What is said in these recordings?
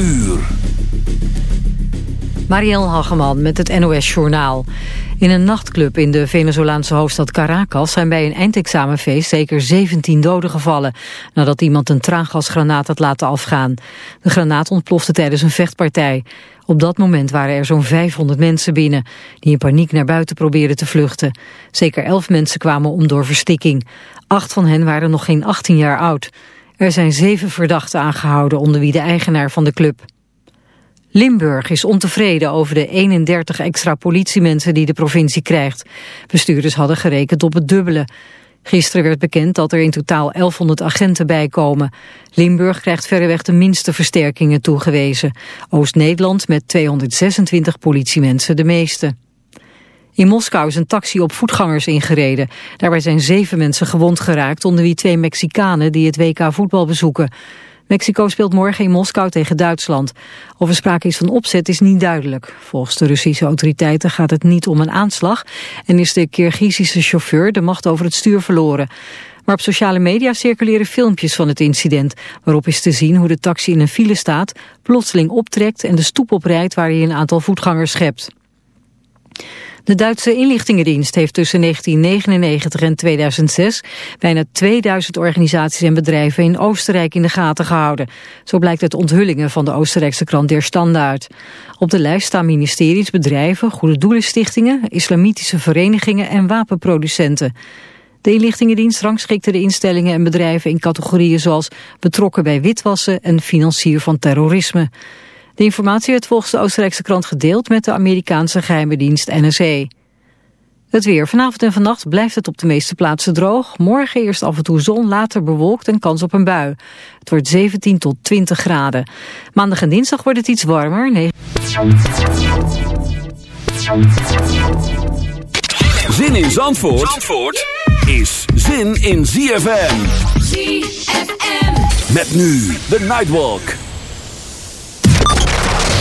uur. Hageman met het NOS Journaal. In een nachtclub in de Venezolaanse hoofdstad Caracas zijn bij een eindexamenfeest zeker 17 doden gevallen, nadat iemand een traangasgranaat had laten afgaan. De granaat ontplofte tijdens een vechtpartij. Op dat moment waren er zo'n 500 mensen binnen, die in paniek naar buiten probeerden te vluchten. Zeker 11 mensen kwamen om door verstikking. Acht van hen waren nog geen 18 jaar oud. Er zijn zeven verdachten aangehouden onder wie de eigenaar van de club. Limburg is ontevreden over de 31 extra politiemensen die de provincie krijgt. Bestuurders hadden gerekend op het dubbele. Gisteren werd bekend dat er in totaal 1100 agenten bijkomen. Limburg krijgt verreweg de minste versterkingen toegewezen. Oost-Nederland met 226 politiemensen de meeste. In Moskou is een taxi op voetgangers ingereden. Daarbij zijn zeven mensen gewond geraakt, onder wie twee Mexicanen die het WK voetbal bezoeken. Mexico speelt morgen in Moskou tegen Duitsland. Of er sprake is van opzet is niet duidelijk. Volgens de Russische autoriteiten gaat het niet om een aanslag... en is de Kirgizische chauffeur de macht over het stuur verloren. Maar op sociale media circuleren filmpjes van het incident... waarop is te zien hoe de taxi in een file staat... plotseling optrekt en de stoep oprijdt waar hij een aantal voetgangers schept. De Duitse inlichtingendienst heeft tussen 1999 en 2006 bijna 2000 organisaties en bedrijven in Oostenrijk in de gaten gehouden. Zo blijkt uit onthullingen van de Oostenrijkse krant Der Standaard. Op de lijst staan ministeries, bedrijven, goede doelenstichtingen, islamitische verenigingen en wapenproducenten. De inlichtingendienst rangschikte de instellingen en bedrijven in categorieën zoals betrokken bij witwassen en financier van terrorisme. De informatie werd volgens de Oostenrijkse krant gedeeld met de Amerikaanse geheime dienst NSE. Het weer. Vanavond en vannacht blijft het op de meeste plaatsen droog. Morgen eerst af en toe zon, later bewolkt en kans op een bui. Het wordt 17 tot 20 graden. Maandag en dinsdag wordt het iets warmer. Zin in Zandvoort, Zandvoort is zin in ZFM. ZFM. Met nu de Nightwalk.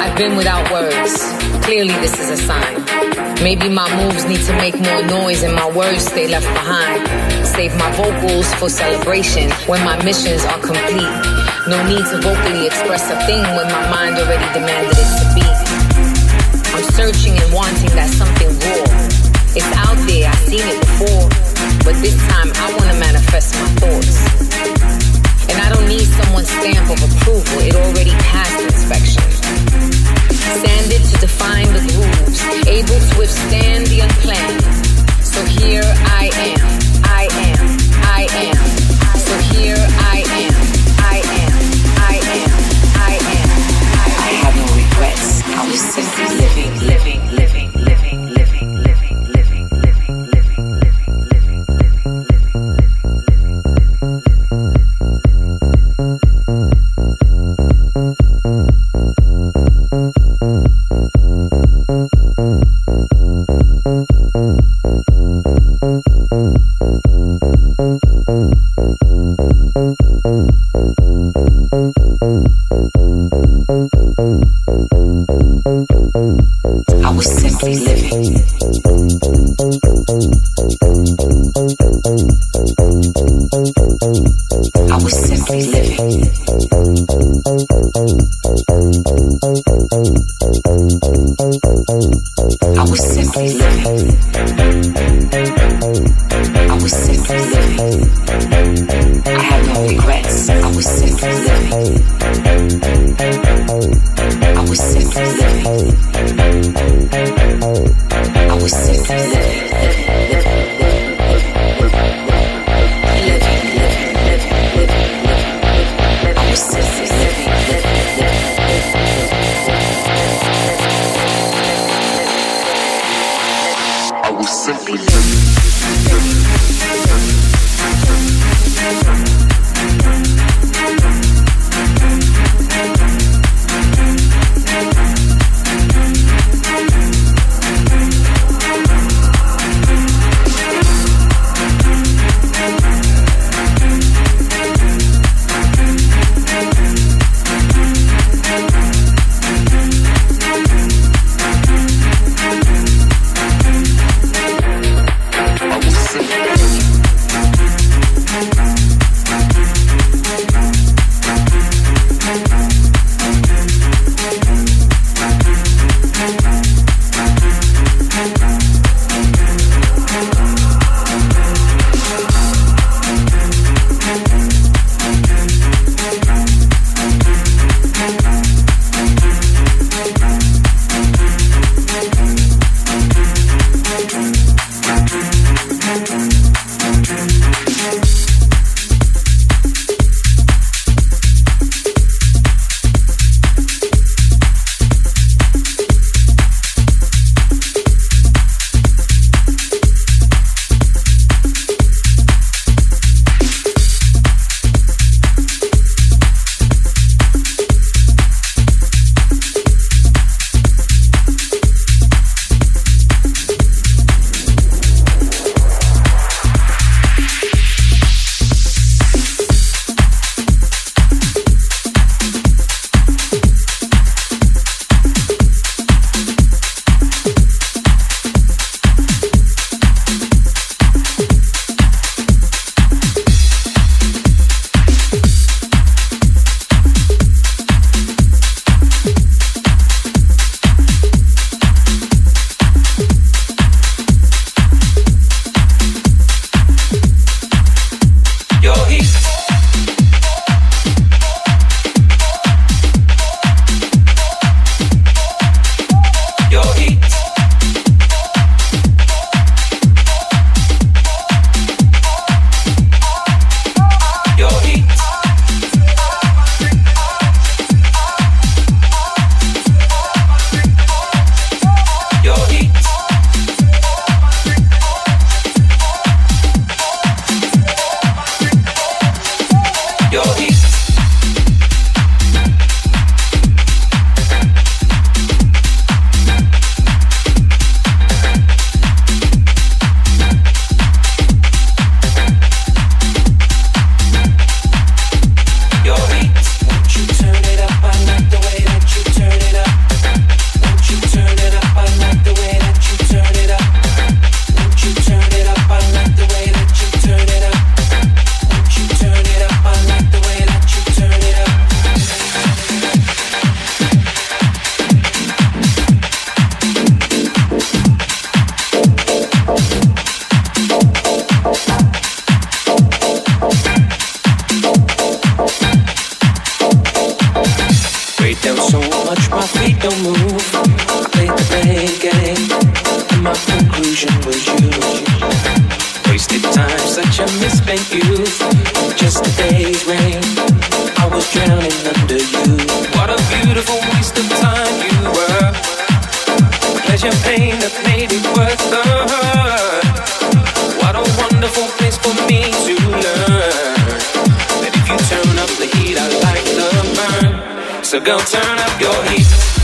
I've been without words. Clearly, this is a sign. Maybe my moves need to make more noise and my words stay left behind. Save my vocals for celebration when my missions are complete. No need to vocally express a thing when my mind already demanded it to be. I'm searching and wanting that something raw. It's out there, I've seen it before. But this time, I want to manifest my thoughts. And I don't need someone's stamp of approval, it already passed inspection. Sanded to define the grooves, able to withstand the unplanned. So here I am, I am, I am. So here I am, I am, I am, I am. I have no regrets. I was simply living, living, living, such a misspent youth. Just a day's rain, I was drowning under you. What a beautiful waste of time you were. Pleasure, pain that made it worth the hurt. What a wonderful place for me to learn. That if you turn up the heat, I like the burn. So go turn up your heat.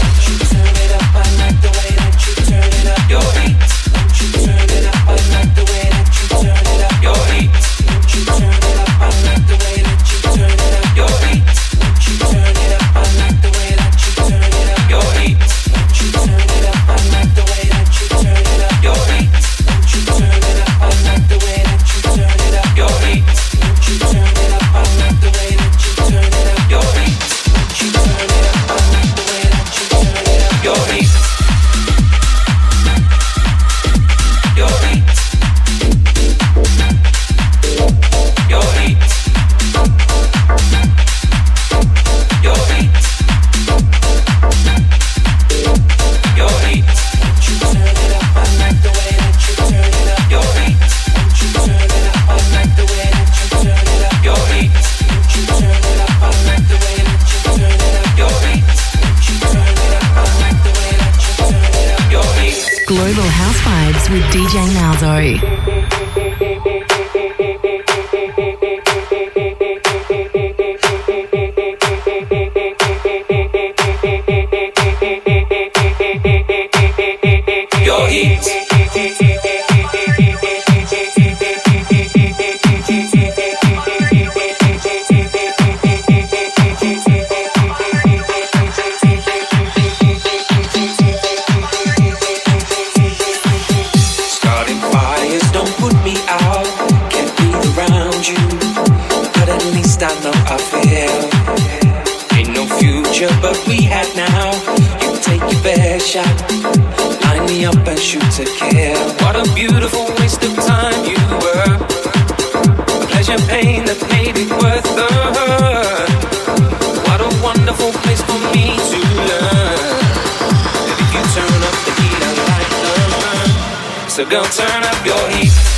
DJ Malzo. shot. Line me up and shoot to kill. What a beautiful waste of time you were. Pleasure, pain that made it worth the hurt. What a wonderful place for me to learn. And if you turn up the heat, I like the burn. So go turn up your heat.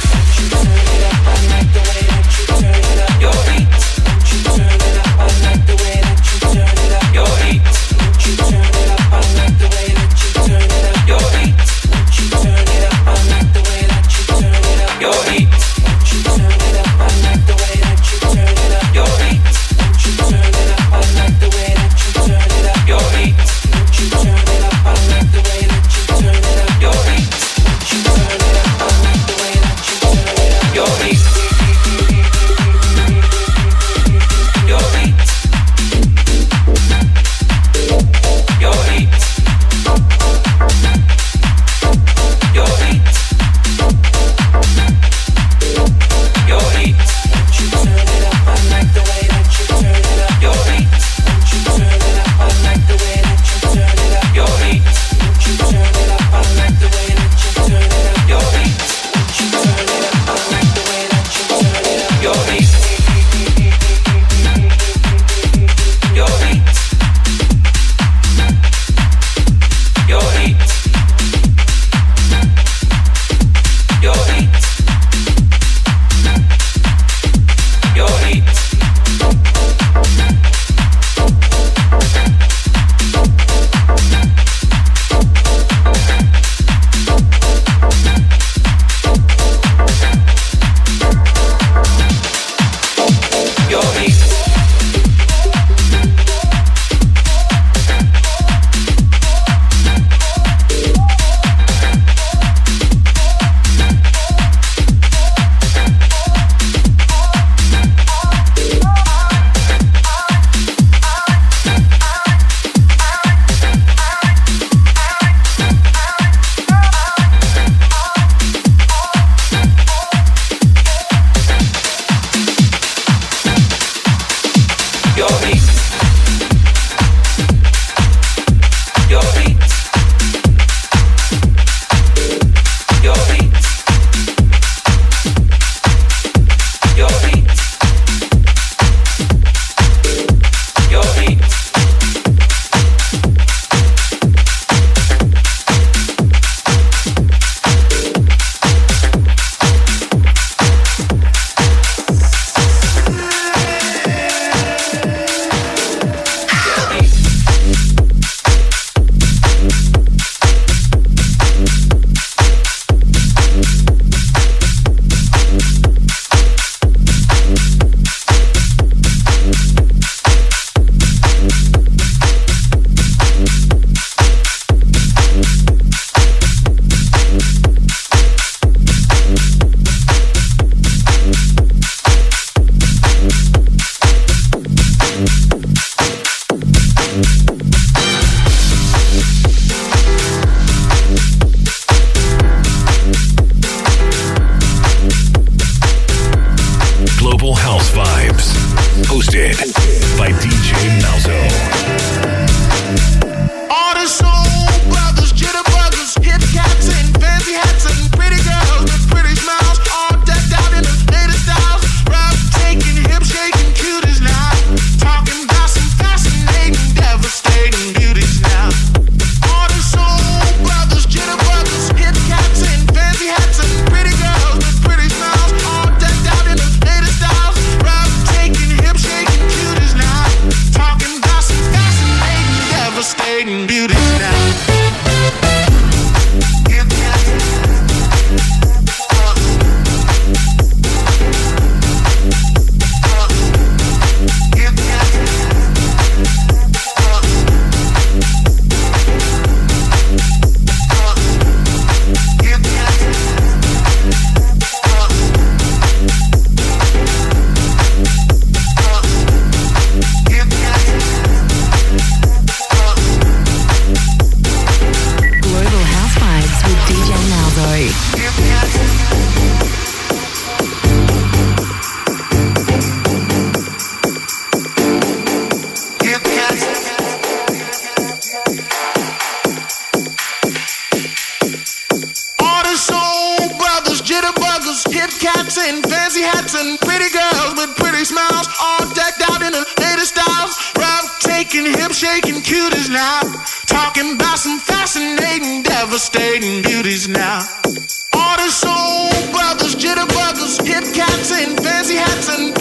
Fancy hats and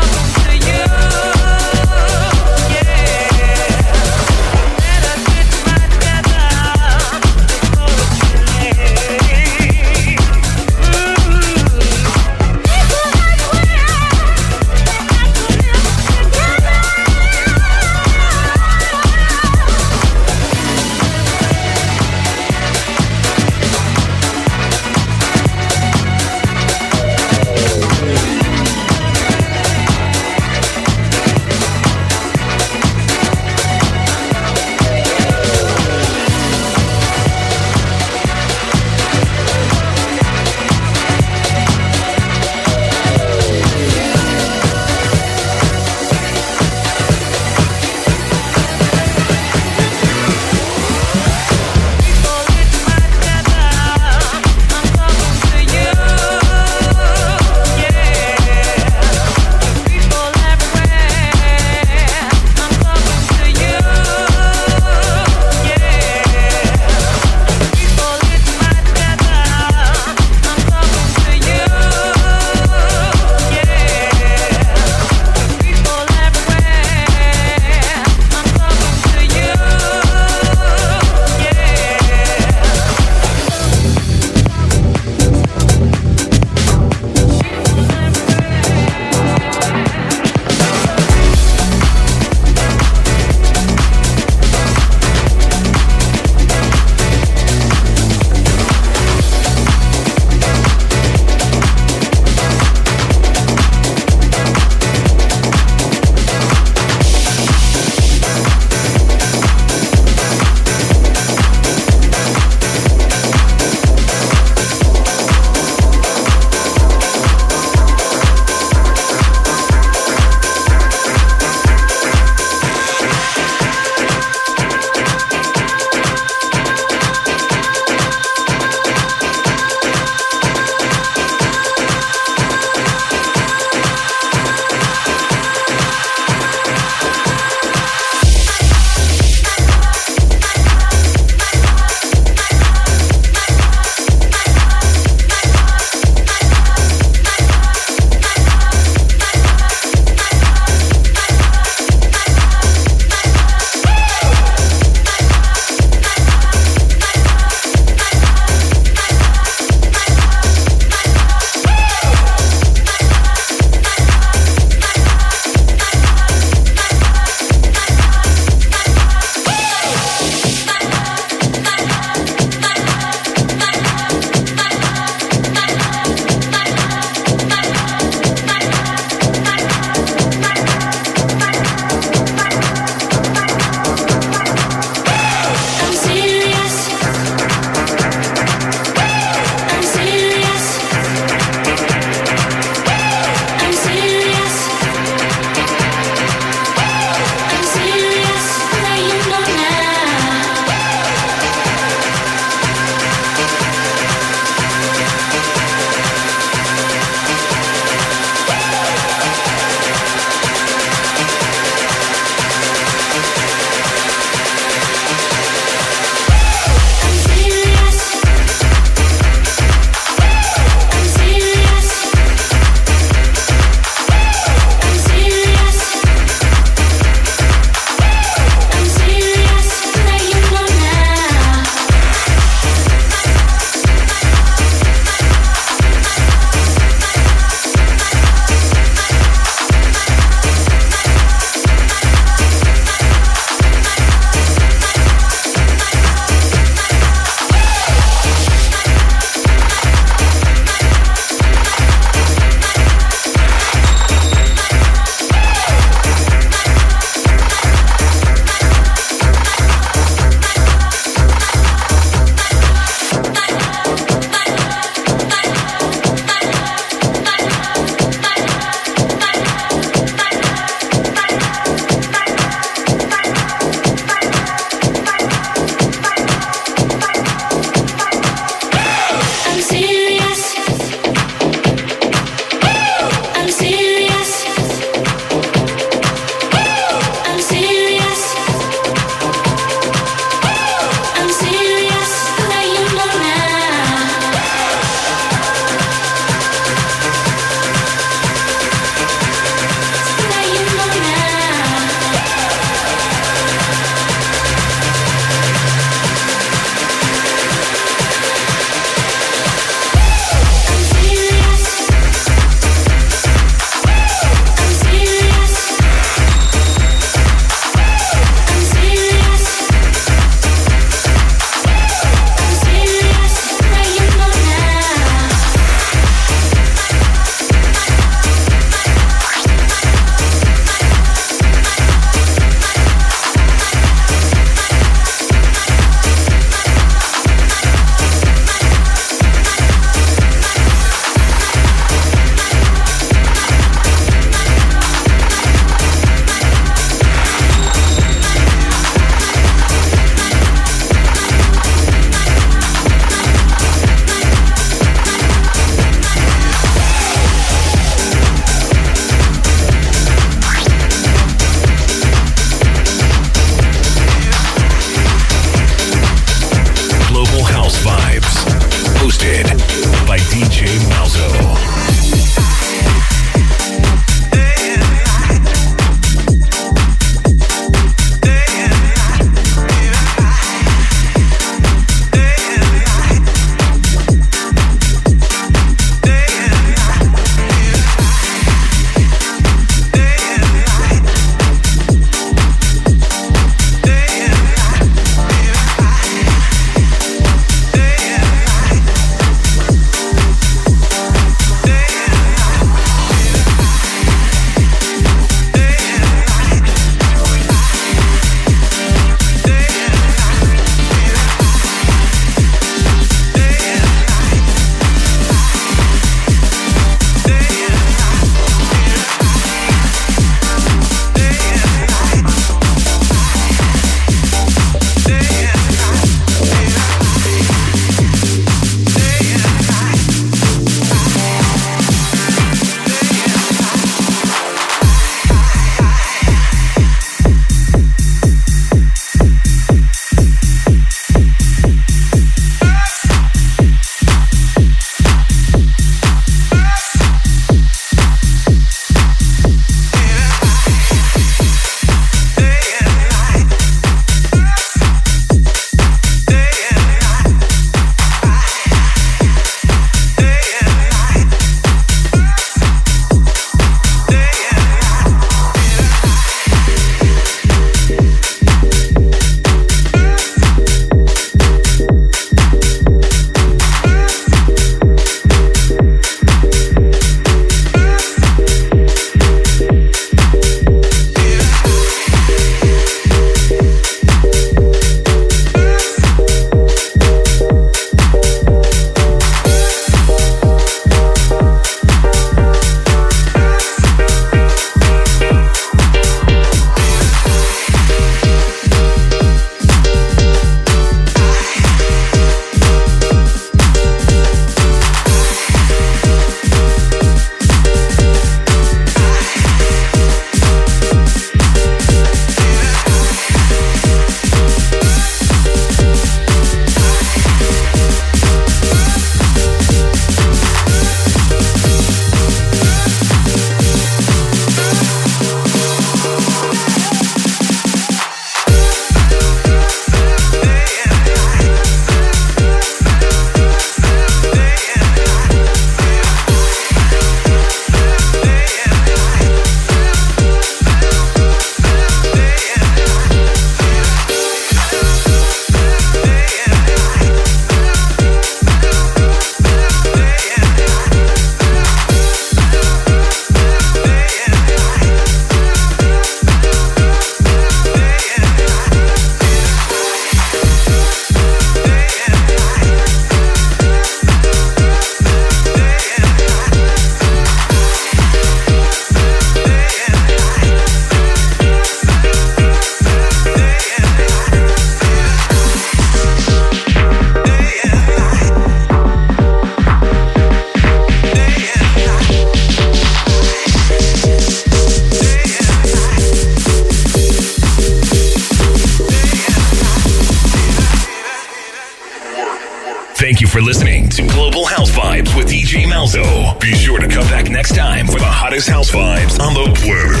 for listening to Global House Vibes with DJ Malzo. Be sure to come back next time for the hottest house vibes on the planet.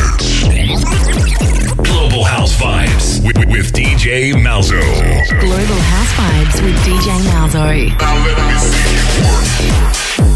Global House Vibes with, with, with DJ Malzo. Global House Vibes with DJ Malzo. Now let me see you work.